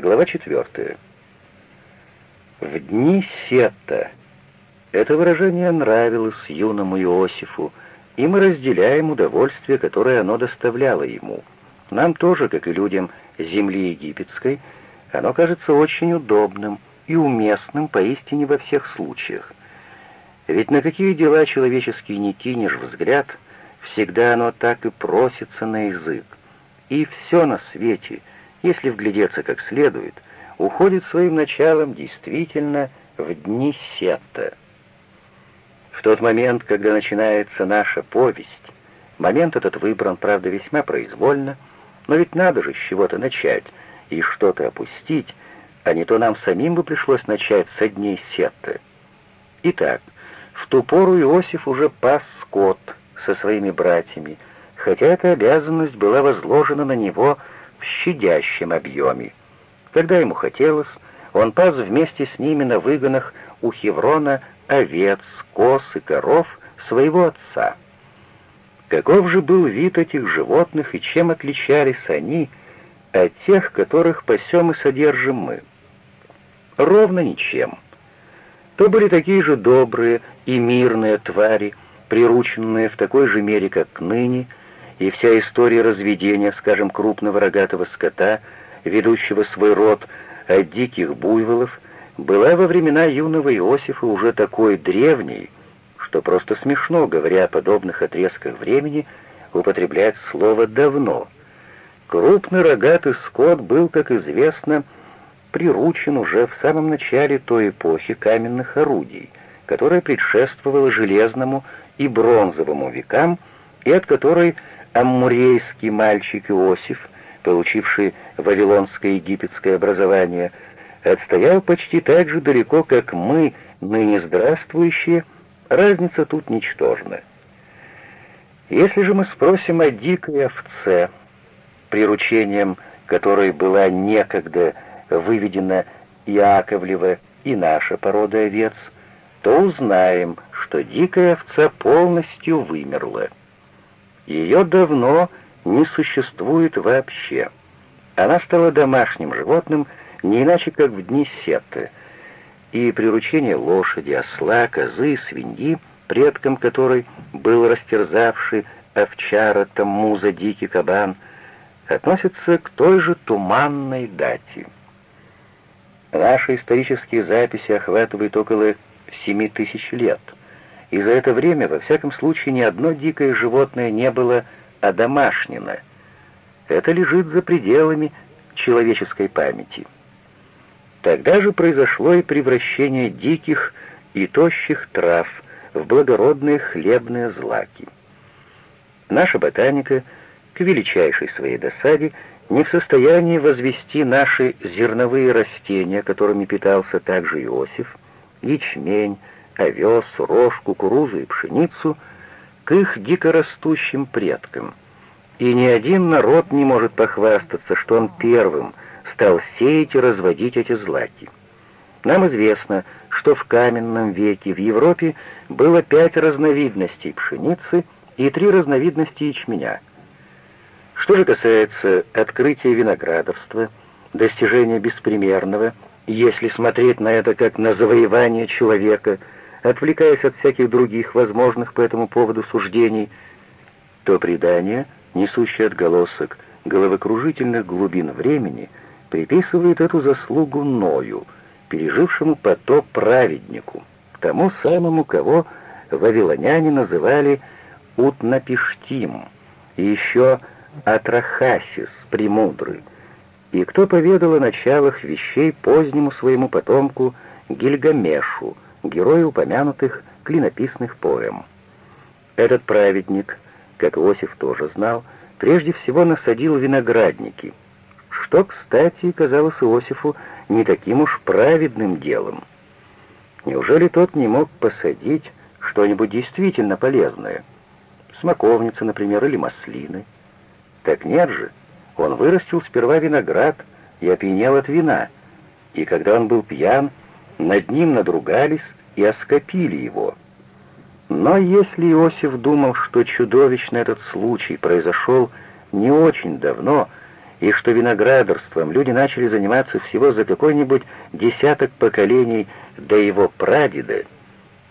Глава 4. В дни Сета. Это выражение нравилось юному Иосифу, и мы разделяем удовольствие, которое оно доставляло ему. Нам тоже, как и людям земли египетской, оно кажется очень удобным и уместным поистине во всех случаях. Ведь на какие дела человеческие не кинешь взгляд, всегда оно так и просится на язык. И все на свете, если вглядеться как следует, уходит своим началом действительно в дни Сетта. В тот момент, когда начинается наша повесть, момент этот выбран, правда, весьма произвольно, но ведь надо же с чего-то начать и что-то опустить, а не то нам самим бы пришлось начать со дней Сетта. Итак, в ту пору Иосиф уже пас скот со своими братьями, хотя эта обязанность была возложена на него в щадящем объеме. Когда ему хотелось, он пас вместе с ними на выгонах у Хеврона овец, коз и коров своего отца. Каков же был вид этих животных и чем отличались они от тех, которых пасем и содержим мы? Ровно ничем. То были такие же добрые и мирные твари, прирученные в такой же мере, как ныне, и вся история разведения, скажем, крупного рогатого скота, ведущего свой род от диких буйволов, была во времена юного Иосифа уже такой древней, что просто смешно, говоря о подобных отрезках времени, употреблять слово «давно». Крупный рогатый скот был, как известно, приручен уже в самом начале той эпохи каменных орудий, которая предшествовала железному и бронзовому векам, и от которой аммурейский мальчик Иосиф, получивший вавилонское египетское образование, отстоял почти так же далеко, как мы, ныне здравствующие, разница тут ничтожна. Если же мы спросим о дикой овце, приручением которой была некогда выведена Яковлева и наша порода овец, то узнаем, что дикая овца полностью вымерла. Ее давно не существует вообще. Она стала домашним животным не иначе, как в дни сеты, и приручение лошади, осла, козы, свиньи, предком которой был растерзавший овчара, таммуза, дикий кабан, относится к той же туманной дате. Наши исторические записи охватывают около семи тысяч лет, и за это время, во всяком случае, ни одно дикое животное не было одомашнено. Это лежит за пределами человеческой памяти. Тогда же произошло и превращение диких и тощих трав в благородные хлебные злаки. Наша ботаника, к величайшей своей досаде, не в состоянии возвести наши зерновые растения, которыми питался также Иосиф, ячмень, овес, рожь, кукурузу и пшеницу, к их дикорастущим предкам. И ни один народ не может похвастаться, что он первым стал сеять и разводить эти злаки. Нам известно, что в каменном веке в Европе было пять разновидностей пшеницы и три разновидности ячменя — что же касается открытия виноградовства, достижения беспримерного, если смотреть на это как на завоевание человека, отвлекаясь от всяких других возможных по этому поводу суждений, то предание, несущее отголосок головокружительных глубин времени, приписывает эту заслугу Ною, пережившему потоп праведнику, тому самому, кого вавилоняне называли Утнапиштим, и еще Атрахасис, премудрый, и кто поведал о началах вещей позднему своему потомку Гильгамешу, герою упомянутых клинописных поэм. Этот праведник, как Иосиф тоже знал, прежде всего насадил виноградники, что, кстати, казалось Иосифу не таким уж праведным делом. Неужели тот не мог посадить что-нибудь действительно полезное? Смоковницы, например, или маслины? Так нет же, он вырастил сперва виноград и опьянел от вина, и когда он был пьян, над ним надругались и оскопили его. Но если Иосиф думал, что чудовищный этот случай произошел не очень давно, и что виноградарством люди начали заниматься всего за какой-нибудь десяток поколений до его прадеда,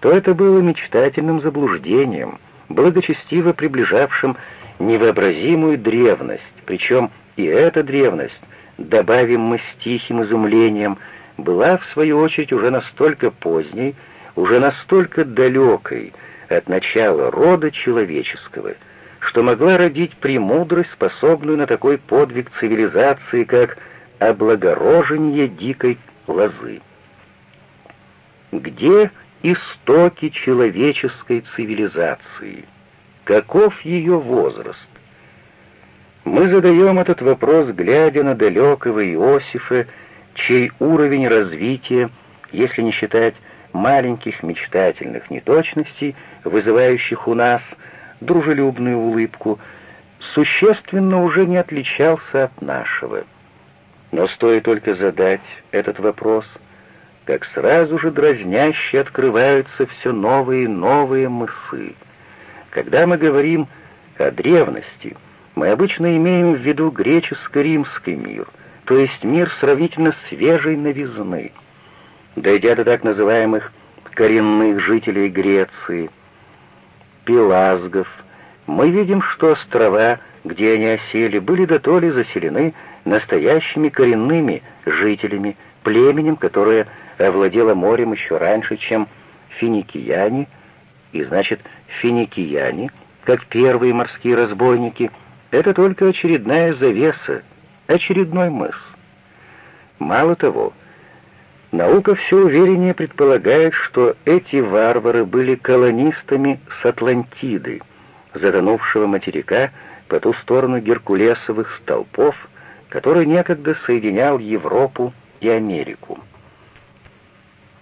то это было мечтательным заблуждением, благочестиво приближавшим невообразимую древность, причем и эта древность, добавим мы с тихим изумлением, была, в свою очередь, уже настолько поздней, уже настолько далекой от начала рода человеческого, что могла родить премудрость, способную на такой подвиг цивилизации, как облагорожение дикой лозы. Где истоки человеческой цивилизации? Каков ее возраст? Мы задаем этот вопрос, глядя на далекого Иосифа, чей уровень развития, если не считать маленьких мечтательных неточностей, вызывающих у нас дружелюбную улыбку, существенно уже не отличался от нашего. Но стоит только задать этот вопрос, как сразу же дразняще открываются все новые и новые мысы. Когда мы говорим о древности, мы обычно имеем в виду греческо-римский мир, то есть мир сравнительно свежей новизны. Дойдя до так называемых коренных жителей Греции, пелазгов, мы видим, что острова, где они осели, были до то ли заселены настоящими коренными жителями, племенем, которое овладело морем еще раньше, чем финикияне, и значит, финикияне, как первые морские разбойники, это только очередная завеса, очередной мыс. Мало того, наука все увереннее предполагает, что эти варвары были колонистами с Атлантиды, затонувшего материка по ту сторону геркулесовых столпов, который некогда соединял Европу и Америку.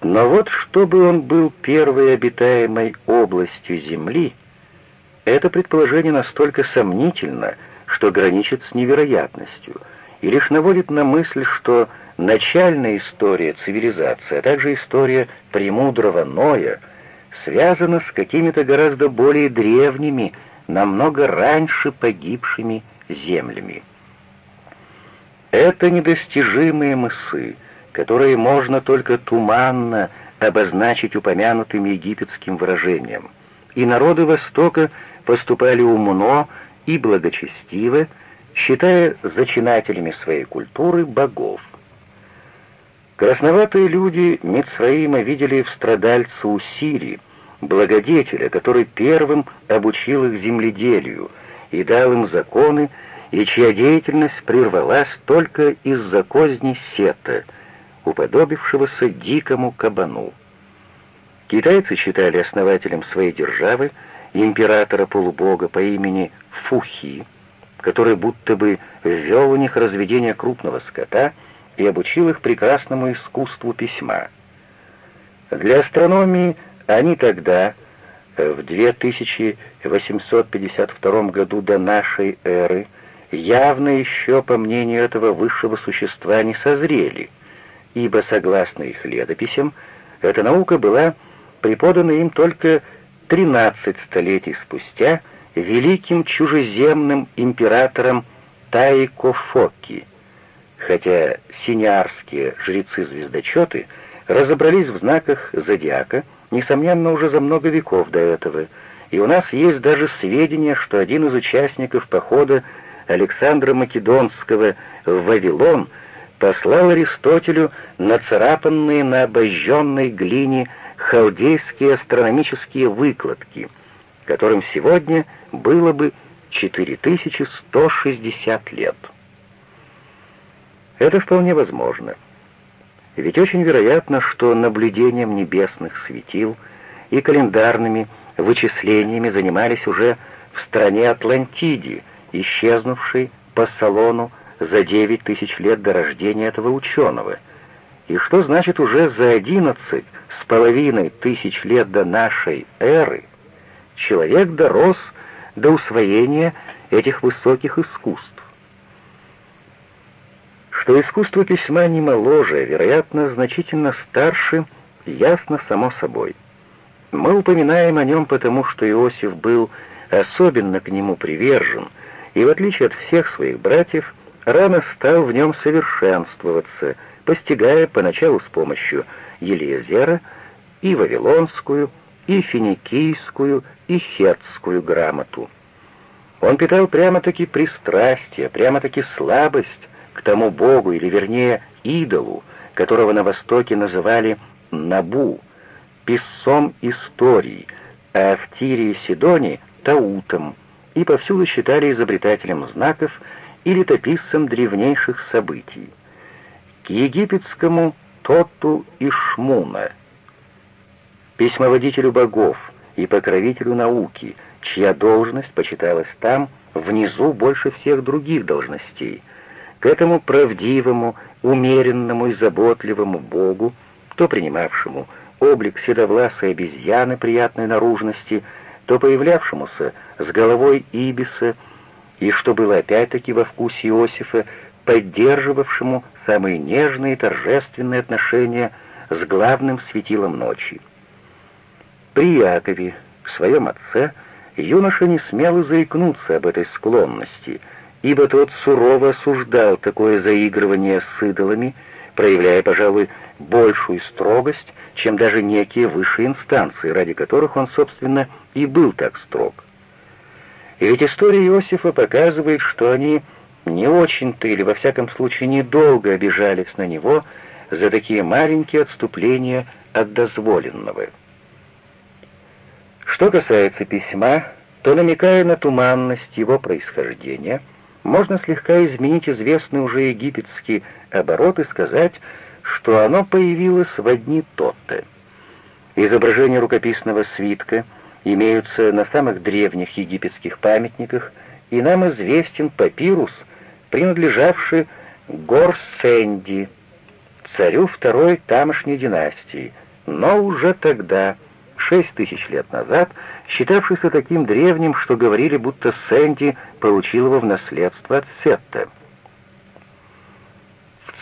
Но вот чтобы он был первой обитаемой областью Земли, это предположение настолько сомнительно, что граничит с невероятностью, и лишь наводит на мысль, что начальная история цивилизации, а также история премудрого Ноя связана с какими-то гораздо более древними, намного раньше погибшими землями. Это недостижимые мысы, которые можно только туманно обозначить упомянутым египетским выражением. И народы Востока поступали умно и благочестиво, считая зачинателями своей культуры богов. Красноватые люди Мицраима видели в страдальце Усири, благодетеля, который первым обучил их земледелию и дал им законы, и чья деятельность прервалась только из-за козни Сета — уподобившегося дикому кабану. Китайцы считали основателем своей державы императора-полубога по имени Фухи, который будто бы ввел у них разведение крупного скота и обучил их прекрасному искусству письма. Для астрономии они тогда, в 2852 году до нашей эры, явно еще, по мнению этого высшего существа, не созрели — ибо, согласно их летописям, эта наука была преподана им только 13 столетий спустя великим чужеземным императором Тайкофоки, хотя синярские жрецы-звездочеты разобрались в знаках зодиака, несомненно, уже за много веков до этого, и у нас есть даже сведения, что один из участников похода Александра Македонского в Вавилон — послал Аристотелю нацарапанные на обожженной глине халдейские астрономические выкладки, которым сегодня было бы 4160 лет. Это вполне возможно. Ведь очень вероятно, что наблюдением небесных светил и календарными вычислениями занимались уже в стране Атлантиде, исчезнувшей по салону за девять тысяч лет до рождения этого ученого. И что значит уже за одиннадцать с половиной тысяч лет до нашей эры человек дорос до усвоения этих высоких искусств? Что искусство письма не моложе, а, вероятно, значительно старше, ясно само собой. Мы упоминаем о нем потому, что Иосиф был особенно к нему привержен, и в отличие от всех своих братьев, рано стал в нем совершенствоваться, постигая поначалу с помощью Елиезера и вавилонскую, и финикийскую, и хетскую грамоту. Он питал прямо-таки пристрастие, прямо-таки слабость к тому богу, или вернее идолу, которого на Востоке называли Набу, писцом истории, а в Тире и Сидоне — Таутом, и повсюду считали изобретателем знаков и летописцем древнейших событий. К египетскому Тоту и Шмуна, письмоводителю богов и покровителю науки, чья должность почиталась там внизу больше всех других должностей, к этому правдивому, умеренному и заботливому богу, то принимавшему облик седовласой обезьяны приятной наружности, то появлявшемуся с головой Ибиса, и, что было опять-таки во вкусе Иосифа, поддерживавшему самые нежные и торжественные отношения с главным светилом ночи. При Якове, своем отце, юноша не смел и заикнуться об этой склонности, ибо тот сурово осуждал такое заигрывание с идолами, проявляя, пожалуй, большую строгость, чем даже некие высшие инстанции, ради которых он, собственно, и был так строг. И ведь история Иосифа показывает, что они не очень-то или, во всяком случае, недолго обижались на него за такие маленькие отступления от дозволенного. Что касается письма, то, намекая на туманность его происхождения, можно слегка изменить известный уже египетский оборот и сказать, что оно появилось в одни то-то. Изображения рукописного свитка имеются на самых древних египетских памятниках, и нам известен папирус, принадлежавший Горсенди, царю второй тамошней династии, но уже тогда, шесть тысяч лет назад, считавшийся таким древним, что говорили, будто Сэнди получил его в наследство от Сетта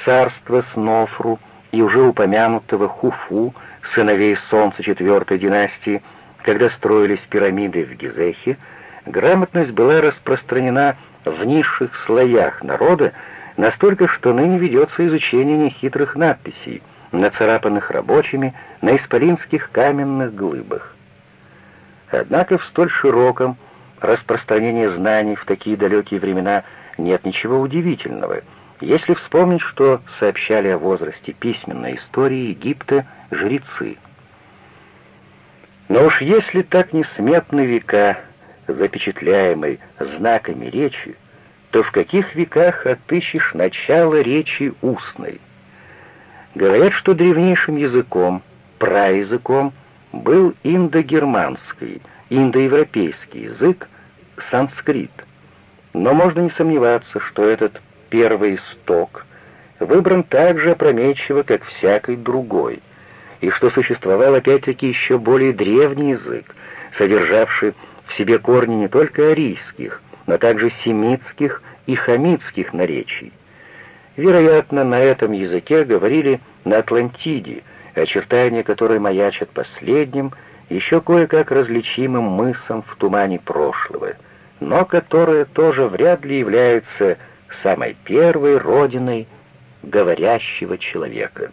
царства Снофру и уже упомянутого Хуфу, сыновей Солнца четвертой династии, когда строились пирамиды в Гизехе, грамотность была распространена в низших слоях народа настолько, что ныне ведется изучение нехитрых надписей, нацарапанных рабочими на исполинских каменных глыбах. Однако в столь широком распространении знаний в такие далекие времена нет ничего удивительного — если вспомнить, что сообщали о возрасте письменной истории Египта жрецы. Но уж если так несметны века, запечатляемой знаками речи, то в каких веках отыщешь начало речи устной? Говорят, что древнейшим языком, праязыком, был индогерманский, индоевропейский язык, санскрит. Но можно не сомневаться, что этот первый исток выбран так же опрометчиво, как всякий другой, и что существовал опять-таки еще более древний язык, содержавший в себе корни не только арийских, но также семитских и хамитских наречий. Вероятно, на этом языке говорили на Атлантиде, очертания которой маячат последним, еще кое-как различимым мысом в тумане прошлого, но которое тоже вряд ли является самой первой родиной говорящего человека.